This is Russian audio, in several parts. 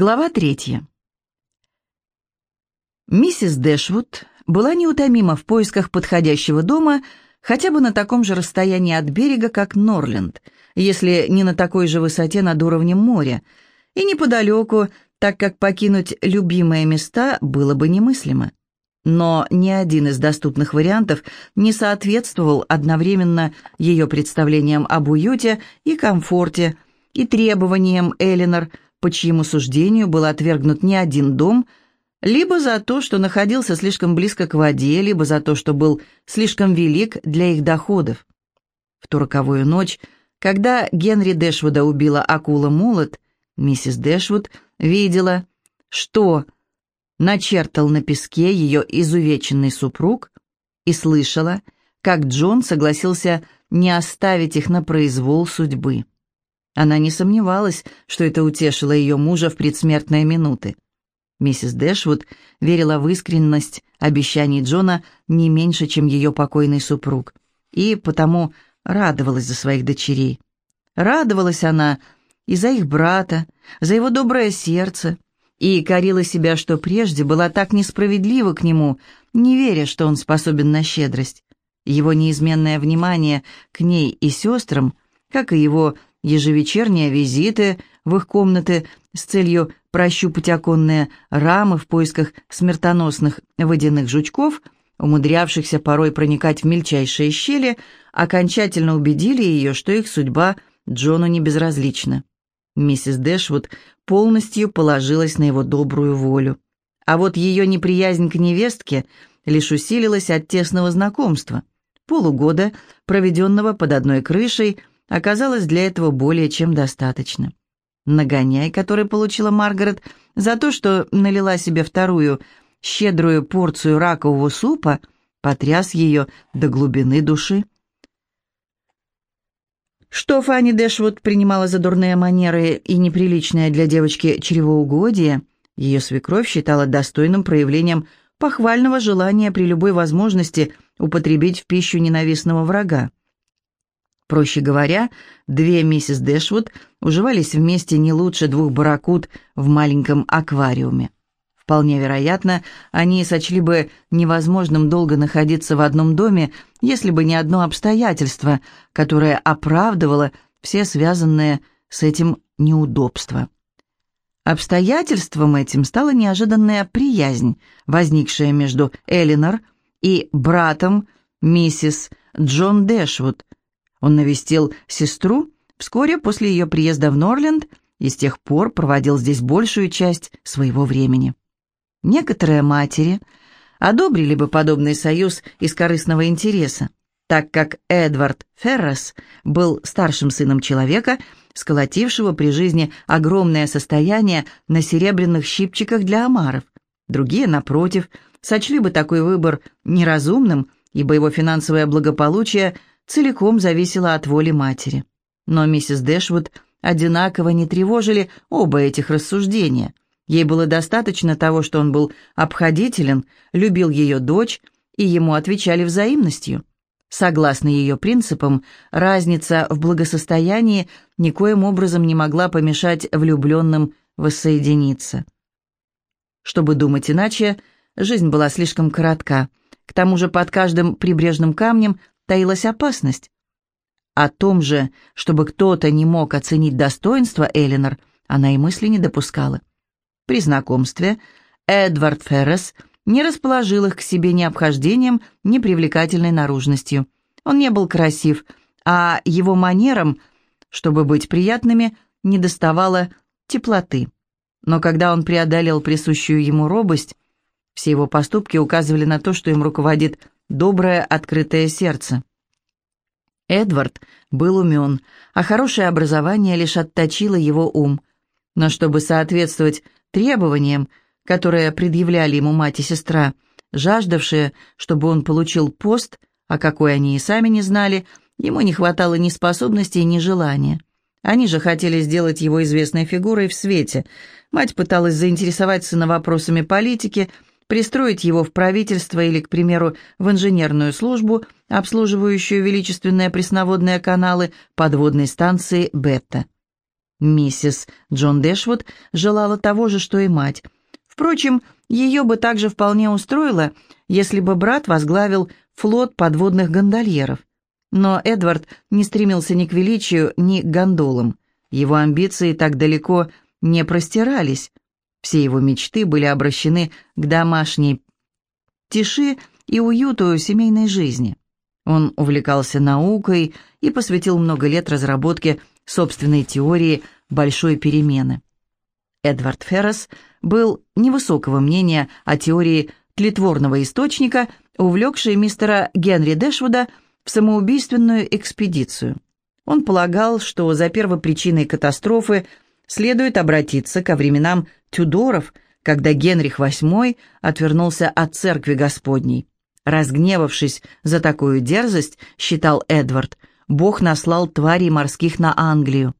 Глава третья. Миссис Дэшвуд была неутомима в поисках подходящего дома хотя бы на таком же расстоянии от берега, как Норленд, если не на такой же высоте над уровнем моря, и неподалеку, так как покинуть любимые места было бы немыслимо. Но ни один из доступных вариантов не соответствовал одновременно ее представлениям об уюте и комфорте и требованиям Элинор – по чьему суждению был отвергнут не один дом, либо за то, что находился слишком близко к воде, либо за то, что был слишком велик для их доходов. В ту роковую ночь, когда Генри Дэшвуда убила акула Молот, миссис Дэшвуд видела, что начертал на песке ее изувеченный супруг, и слышала, как Джон согласился не оставить их на произвол судьбы. Она не сомневалась, что это утешило ее мужа в предсмертные минуты. Миссис Дэшвуд верила в искренность обещаний Джона не меньше, чем ее покойный супруг, и потому радовалась за своих дочерей. Радовалась она и за их брата, за его доброе сердце, и корила себя, что прежде была так несправедлива к нему, не веря, что он способен на щедрость. Его неизменное внимание к ней и сестрам, как и его ежевечерние визиты в их комнаты с целью прощупать оконные рамы в поисках смертоносных водяных жучков, умудрявшихся порой проникать в мельчайшие щели, окончательно убедили ее, что их судьба Джону не безразлична. Миссис Дэшвуд полностью положилась на его добрую волю. А вот ее неприязнь к невестке лишь усилилась от тесного знакомства, полугода, проведенного под одной крышей, оказалось для этого более чем достаточно. Нагоняй, который получила Маргарет за то, что налила себе вторую щедрую порцию ракового супа, потряс ее до глубины души. Что Фанни Дэшвуд принимала за дурные манеры и неприличное для девочки чревоугодие, ее свекровь считала достойным проявлением похвального желания при любой возможности употребить в пищу ненавистного врага. Проще говоря, две миссис Дэшвуд уживались вместе не лучше двух барракуд в маленьком аквариуме. Вполне вероятно, они сочли бы невозможным долго находиться в одном доме, если бы не одно обстоятельство, которое оправдывало все связанные с этим неудобства. Обстоятельством этим стала неожиданная приязнь, возникшая между Элинор и братом миссис Джон Дэшвуд, он навестил сестру вскоре после ее приезда в Норленд и с тех пор проводил здесь большую часть своего времени. Некоторые матери одобрили бы подобный союз из корыстного интереса, так как Эдвард Феррес был старшим сыном человека, сколотившего при жизни огромное состояние на серебряных щипчиках для омаров. Другие, напротив, сочли бы такой выбор неразумным, ибо его финансовое благополучие – целиком зависело от воли матери. Но миссис Дэшвуд одинаково не тревожили оба этих рассуждения. Ей было достаточно того, что он был обходителен, любил ее дочь, и ему отвечали взаимностью. Согласно ее принципам, разница в благосостоянии никоим образом не могла помешать влюбленным воссоединиться. Чтобы думать иначе, жизнь была слишком коротка. К тому же под каждым прибрежным камнем таилась опасность. О том же, чтобы кто-то не мог оценить достоинство Элинор, она и мысли не допускала. При знакомстве Эдвард Феррес не расположил их к себе ни обхождением, ни привлекательной наружностью. Он не был красив, а его манерам, чтобы быть приятными, недоставало теплоты. Но когда он преодолел присущую ему робость, все его поступки указывали на то, что им руководит доброе открытое сердце. Эдвард был умен, а хорошее образование лишь отточило его ум. Но чтобы соответствовать требованиям, которые предъявляли ему мать и сестра, жаждавшие, чтобы он получил пост, а какой они и сами не знали, ему не хватало ни способностей, ни желания. Они же хотели сделать его известной фигурой в свете. Мать пыталась заинтересовать сына вопросами политики – пристроить его в правительство или, к примеру, в инженерную службу, обслуживающую величественные пресноводные каналы подводной станции «Бетта». Миссис Джон Дэшвуд желала того же, что и мать. Впрочем, ее бы также вполне устроило, если бы брат возглавил флот подводных гондольеров. Но Эдвард не стремился ни к величию, ни к гондолам. Его амбиции так далеко не простирались. Все его мечты были обращены к домашней тиши и уюту семейной жизни. Он увлекался наукой и посвятил много лет разработке собственной теории большой перемены. Эдвард Феррес был невысокого мнения о теории тлетворного источника, увлекшей мистера Генри Дэшвуда в самоубийственную экспедицию. Он полагал, что за первопричиной катастрофы следует обратиться ко временам Тюдоров, когда Генрих VIII отвернулся от церкви Господней. Разгневавшись за такую дерзость, считал Эдвард, Бог наслал тварей морских на Англию.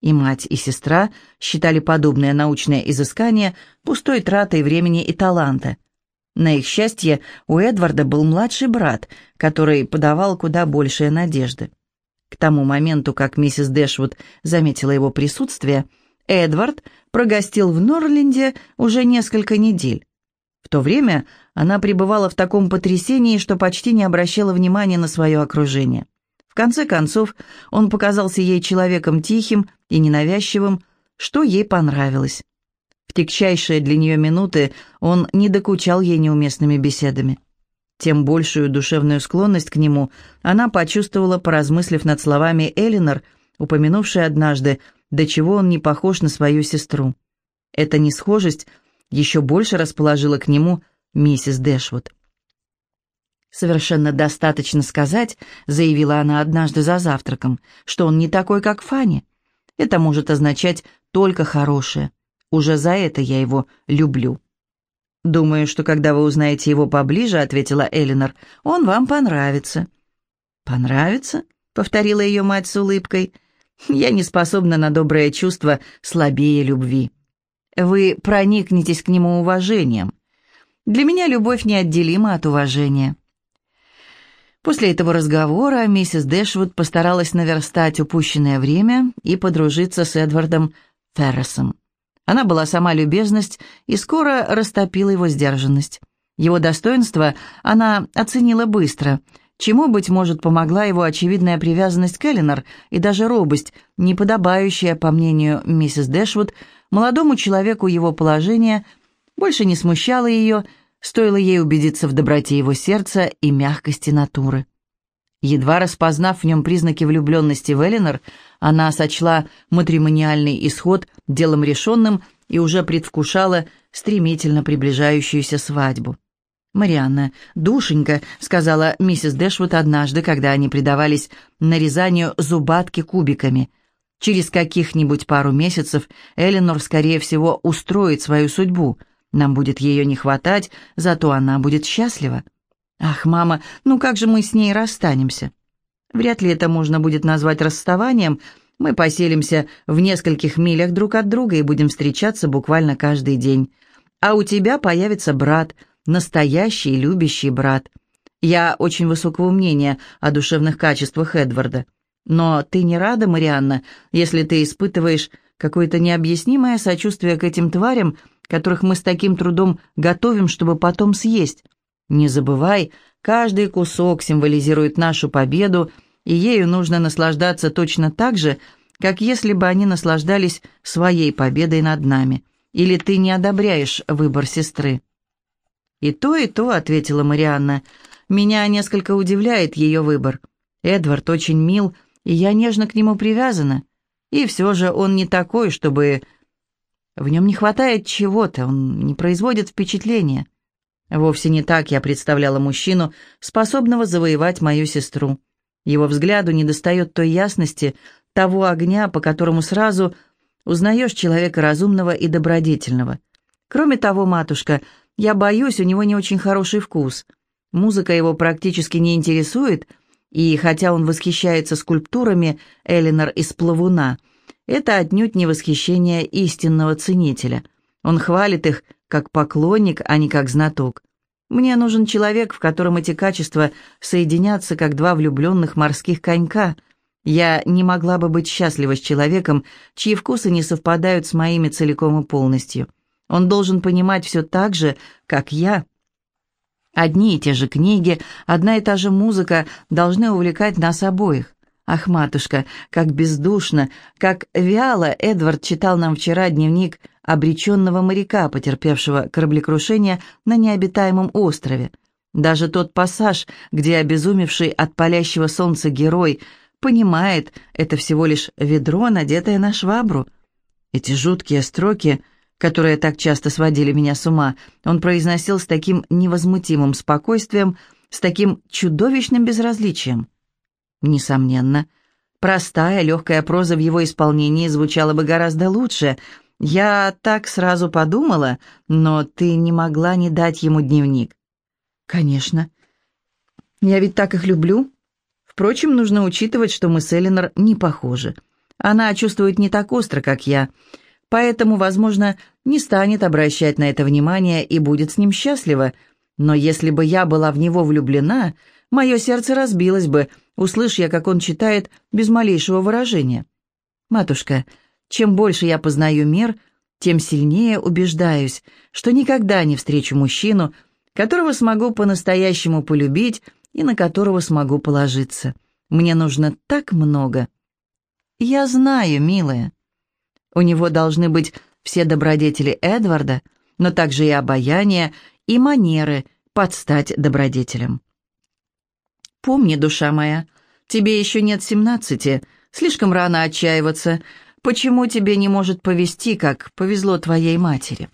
И мать, и сестра считали подобное научное изыскание пустой тратой времени и таланта. На их счастье, у Эдварда был младший брат, который подавал куда большие надежды. К тому моменту, как миссис Дэшвуд заметила его присутствие, Эдвард прогостил в Норленде уже несколько недель. В то время она пребывала в таком потрясении, что почти не обращала внимания на свое окружение. В конце концов, он показался ей человеком тихим и ненавязчивым, что ей понравилось. В тягчайшие для нее минуты он не докучал ей неуместными беседами. Тем большую душевную склонность к нему она почувствовала, поразмыслив над словами Элинор, упомянувшей однажды, до чего он не похож на свою сестру. Эта несхожесть еще больше расположила к нему миссис Дэшвуд. «Совершенно достаточно сказать», — заявила она однажды за завтраком, «что он не такой, как Фанни. Это может означать только хорошее. Уже за это я его люблю». «Думаю, что когда вы узнаете его поближе», — ответила Элинор, — «он вам понравится». «Понравится?» — повторила ее мать с улыбкой. «Я не способна на доброе чувство слабее любви. Вы проникнетесь к нему уважением. Для меня любовь неотделима от уважения». После этого разговора миссис Дэшвуд постаралась наверстать упущенное время и подружиться с Эдвардом Ферресом. Она была сама любезность и скоро растопила его сдержанность. Его достоинство она оценила быстро, чему, быть может, помогла его очевидная привязанность к Эллинор и даже робость, неподобающая, по мнению миссис Дэшвуд, молодому человеку его положения, больше не смущала ее, Стоило ей убедиться в доброте его сердца и мягкости натуры. Едва распознав в нем признаки влюбленности в Эленор, она сочла матримониальный исход делом решенным и уже предвкушала стремительно приближающуюся свадьбу. «Марианна, душенька», — сказала миссис Дэшвуд однажды, когда они предавались нарезанию зубатки кубиками. «Через каких-нибудь пару месяцев Эленор, скорее всего, устроит свою судьбу. Нам будет ее не хватать, зато она будет счастлива. Ах, мама, ну как же мы с ней расстанемся? Вряд ли это можно будет назвать расставанием. Мы поселимся в нескольких милях друг от друга и будем встречаться буквально каждый день. А у тебя появится брат, настоящий любящий брат. Я очень высокого мнения о душевных качествах Эдварда. Но ты не рада, Марианна, если ты испытываешь какое-то необъяснимое сочувствие к этим тварям, которых мы с таким трудом готовим, чтобы потом съесть. Не забывай, каждый кусок символизирует нашу победу, и ею нужно наслаждаться точно так же, как если бы они наслаждались своей победой над нами. Или ты не одобряешь выбор сестры?» «И то, и то», — ответила Марианна. «Меня несколько удивляет ее выбор. Эдвард очень мил, и я нежно к нему привязана. И все же он не такой, чтобы в нем не хватает чего-то, он не производит впечатления. Вовсе не так я представляла мужчину, способного завоевать мою сестру. Его взгляду недостает той ясности, того огня, по которому сразу узнаешь человека разумного и добродетельного. Кроме того, матушка, я боюсь, у него не очень хороший вкус. Музыка его практически не интересует, и хотя он восхищается скульптурами Элинор из Плавуна, это отнюдь не восхищение истинного ценителя. Он хвалит их как поклонник, а не как знаток. Мне нужен человек, в котором эти качества соединятся, как два влюбленных морских конька. Я не могла бы быть счастлива с человеком, чьи вкусы не совпадают с моими целиком и полностью. Он должен понимать все так же, как я. Одни и те же книги, одна и та же музыка должны увлекать нас обоих. Ах, матушка, как бездушно, как вяло Эдвард читал нам вчера дневник обреченного моряка, потерпевшего кораблекрушение на необитаемом острове. Даже тот пассаж, где обезумевший от палящего солнца герой понимает, это всего лишь ведро, надетое на швабру. Эти жуткие строки, которые так часто сводили меня с ума, он произносил с таким невозмутимым спокойствием, с таким чудовищным безразличием. Несомненно, простая, легкая проза в его исполнении звучала бы гораздо лучше. Я так сразу подумала, но ты не могла не дать ему дневник. «Конечно. Я ведь так их люблю. Впрочем, нужно учитывать, что мы с Элинор не похожи. Она чувствует не так остро, как я, поэтому, возможно, не станет обращать на это внимание и будет с ним счастлива. Но если бы я была в него влюблена, мое сердце разбилось бы, услышь я, как он читает без малейшего выражения. Матушка, чем больше я познаю мир, тем сильнее убеждаюсь, что никогда не встречу мужчину, которого смогу по-настоящему полюбить и на которого смогу положиться. Мне нужно так много. Я знаю, милая. У него должны быть все добродетели Эдварда, но также и обаяние, и манеры под стать добродетелем. Помни, душа моя, тебе еще нет семнадцати, слишком рано отчаиваться. Почему тебе не может повезти, как повезло твоей матери?»